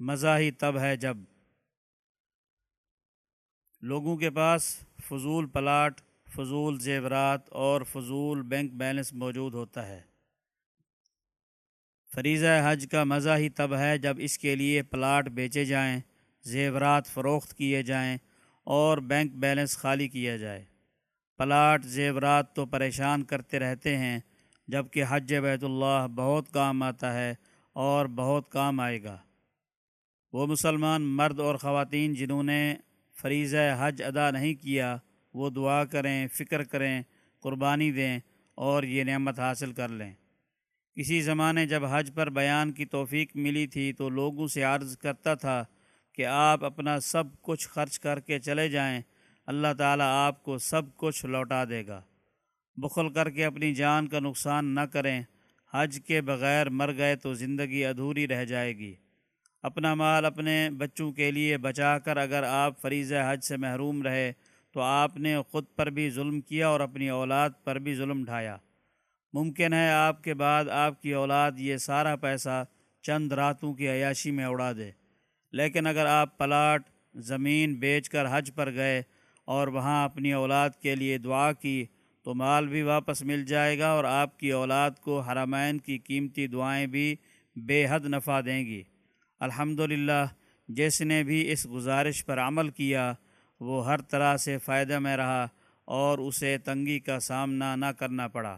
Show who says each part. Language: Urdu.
Speaker 1: مزہ ہی تب ہے جب لوگوں کے پاس فضول پلاٹ، فضول زیورات اور فضول بینک بیلنس موجود ہوتا ہے۔ فریضہ حج کا مزہ ہی تب ہے جب اس کے لیے پلاٹ بیچے جائیں، زیورات فروخت کیے جائیں اور بینک بیلنس خالی کیا جائے۔ پلاٹ، زیورات تو پریشان کرتے رہتے ہیں جبکہ حج بیت اللہ بہت کام آتا ہے اور بہت کام آئے گا۔ وہ مسلمان مرد اور خواتین جنہوں نے فریضہ حج ادا نہیں کیا، وہ دعا کریں، فکر کریں، قربانی دیں اور یہ نعمت حاصل کر لیں۔ کسی زمانے جب حج پر بیان کی توفیق ملی تھی تو لوگوں سے عرض کرتا تھا کہ آپ اپنا سب کچھ خرچ کر کے چلے جائیں، اللہ تعالیٰ آپ کو سب کچھ لوٹا دے گا۔ بخل کر کے اپنی جان کا نقصان نہ کریں، حج کے بغیر مر گئے تو زندگی ادھوری رہ جائے گی۔ اپنا مال اپنے بچوں کے لیے بچا کر اگر آپ فریض حج سے محروم رہے تو آپ نے خود پر بھی ظلم کیا اور اپنی اولاد پر بھی ظلم ڈھایا۔ ممکن ہے آپ کے بعد آپ کی اولاد یہ سارا پیسہ چند راتوں کی عیاشی میں اڑا دے۔ لیکن اگر آپ پلاٹ، زمین بیچ کر حج پر گئے اور وہاں اپنی اولاد کے لیے دعا کی تو مال بھی واپس مل جائے گا اور آپ کی اولاد کو حرمین کی قیمتی دعائیں بھی بے حد نفع دیں گی۔ الحمد جس نے بھی اس گزارش پر عمل کیا، وہ ہر طرح سے فائدہ میں رہا اور اسے تنگی کا سامنا نہ کرنا پڑا۔